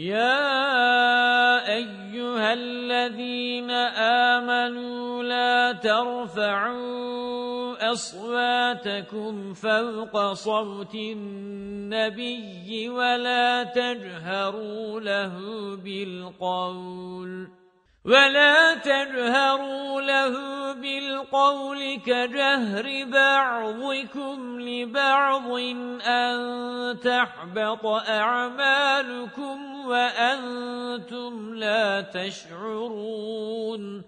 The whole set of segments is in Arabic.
يا أيها الذين آمنوا لا ترفعوا أصواتكم فوق صوت النبي ولا تجهروا له بالقول وَلَا تَجْهَرُوا لَهُ بِالْقَوْلِ كَجَهْرِ بَعْضِكُمْ لِبَعْضٍ أَن تَحْبَطَ أَعْمَالُكُمْ وَأَنْتُمْ لَا تَشْعُرُونَ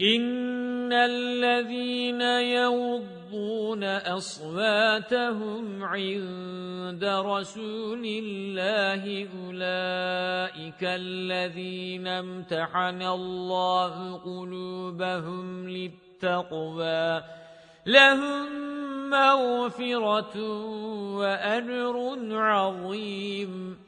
إِنَّ الَّذِينَ يَغُضُّونَ أَصْوَاتَهُمْ عِندَ رَسُولِ اللَّهِ أُولَئِكَ الَّذِينَ امْتَحَنَ اللَّهُ قُلُوبَهُمْ لِلتَّقْوَى لَهُم مَّغْفِرَةٌ وَأَجْرٌ عَظِيمٌ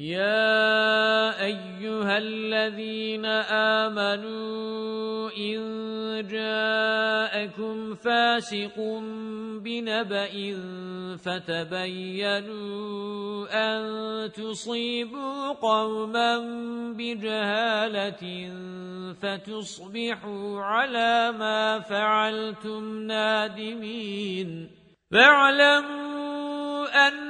يَا أَيُّهَا الَّذِينَ آمَنُوا إِن جَاءَكُمْ فَاسِقٌ بِنَبَإٍ فَتَبَيَّنُوا أَن تُصِيبُوا قَوْمًا بِجَهَالَةٍ فَتُصْبِحُوا عَلَى مَا فَعَلْتُمْ نَادِمِينَ. فَاعْلَمُوا أَنَّ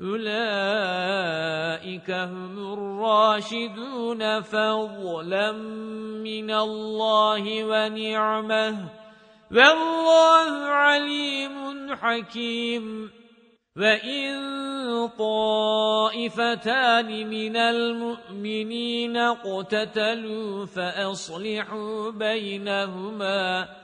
أُولَئِكَ هُمُ الرَّاشِدُونَ فَضْلًا مِنَ اللَّهِ وَنِعْمَةً. وَاللَّهُ عَلِيمٌ حَكِيمٌ. وَإِن طَائِفَتَانِ مِنَ الْمُؤْمِنِينَ اقْتَتَلُوا فَأَصْلِحُوا بَيْنَهُمَا.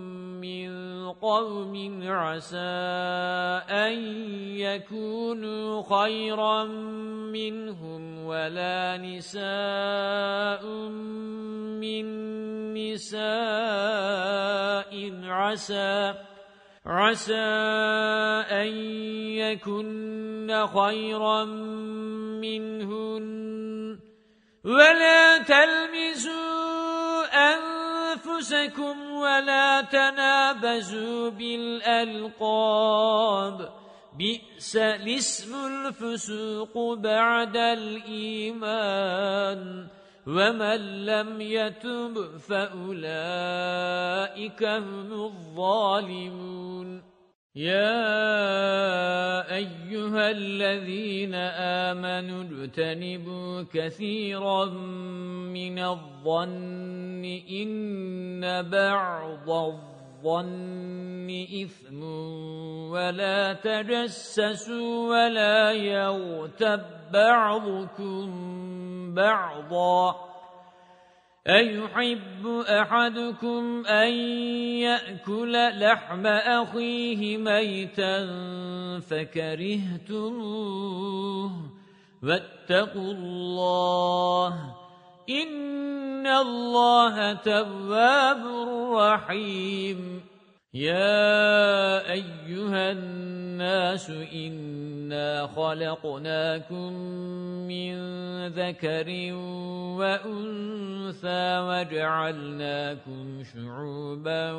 مِّن قَوْمٍ عَسَىٰ أَن يَكُونُوا خَيْرًا مِّنْهُمْ وَلَا نِسَاءٌ مِّن نِّسَاءٍ عَسَىٰ عَسَىٰ أَن يَكُنَّ خَيْرًا مِّنْهُنَّ وَلَا أَنفُسَكُمْ وَلَا تَنَابَزُوا بِالْأَلْقَابِ. بِئْسَ الاسم الفسوق بَعْدَ الْإِيمَانِ. وَمَن لَّمْ يَتُبْ فَأُولَئِكَ هُمُ الظَّالِمُونَ. يا أيها الذين آمنوا اجتنبوا كثيرا من الظن إن بعض الظن إثم ولا تجسسوا ولا يغتب بعضكم بعضا أيحب أحدكم أن يأكل لحم أخيه ميتا فكرهتموه واتقوا الله إن الله تواب رحيم يا أيها الناس إنا خلقناكم من ذكر وأنثى وجعلناكم شعوبا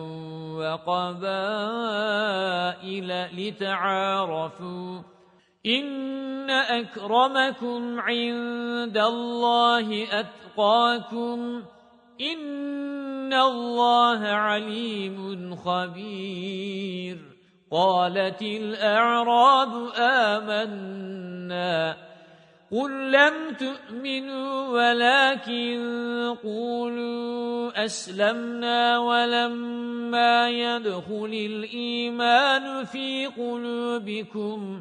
وقبائل لتعارفوا إن أكرمكم عند الله أتقاكم إِنَّ اللَّهَ عَلِيمٌ خَبِيرٌ قَالَتِ الْأَعْرَابُ آمَنَّا قُل لَّمْ تُؤْمِنُوا وَلَكِن قُولُوا أَسْلَمْنَا وَلَمَّا يَدْخُلِ الْإِيمَانُ فِي قُلُوبِكُمْ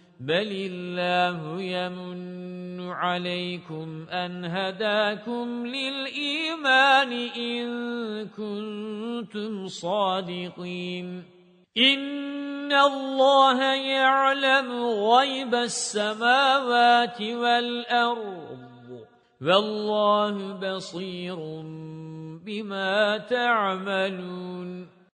بَلِ اللَّهُ يَمُنُّ عَلَيْكُمْ أَنْ هَدَاكُمْ لِلْإِيمَانِ إِن كُنتُمْ صَادِقِينَ إِنَّ اللَّهَ يَعْلَمُ غَيْبَ السَّمَاوَاتِ وَالْأَرْضِ وَاللَّهُ بَصِيرٌ بِمَا تَعْمَلُونَ